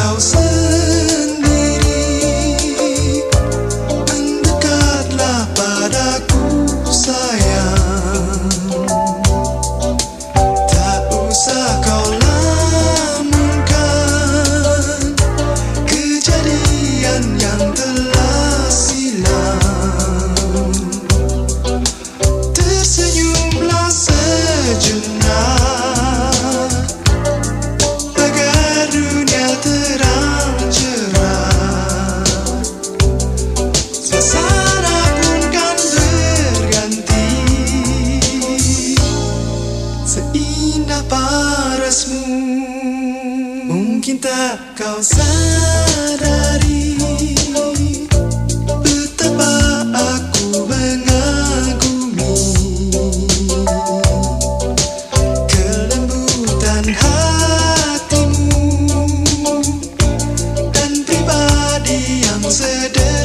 Kau sendiri. Mendekatlah padaku sayang. Mungkin tak kau sadari Betapa aku mengagumi Kelembutan hatimu Dan pribadi yang sederhana